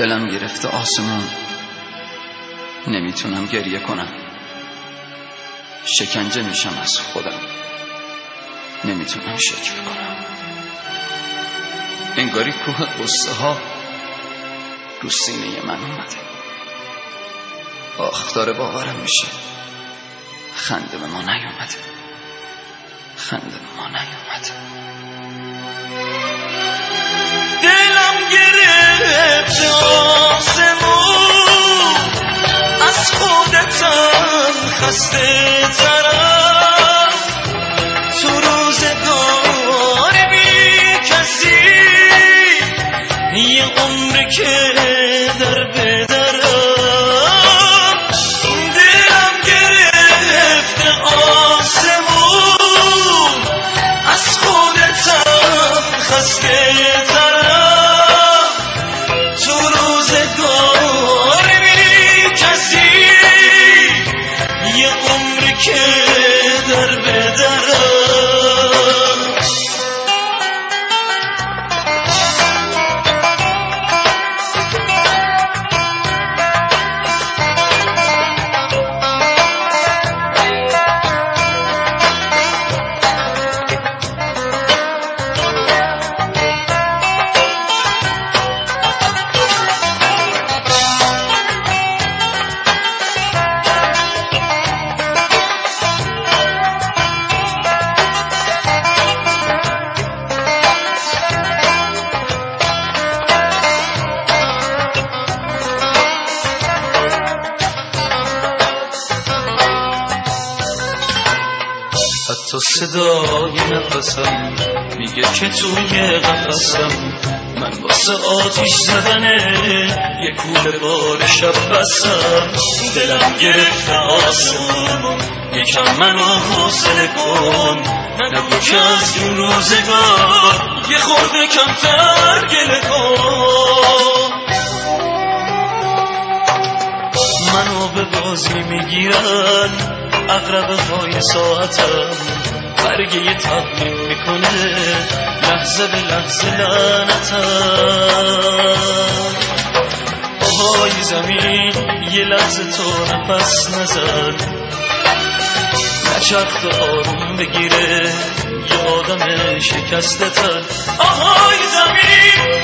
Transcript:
دلم گرفته آسمون نمی‌تونم گریه کنم. شکنجه میشم از خودم. نمی‌تونم شکر کنم. انگاری کوه قصه ها رو سینه من اومده. آخ داره باورم میشه. خنده به ما نیومده. خنده به ما نیومده. خودتم خسته حتی صدای نفسم. میگه که توی قفسم. من واسه آتیش زدنه یه کول بار شب بسم دلم گرفته آسمون. یکم منو حوصله کن. نگو که از این روزگار. یه خورده کمتر گله کن. منو به بازی می‌گیرن. اقرب های ساعتم. برگه تقلیم می‌کنه. لحظه به لحظه لعنتم. آهای زمین یه لحظه تو نفس نزن. نچرخ آروم بگیره یه آدم شکسته تن آهای زمین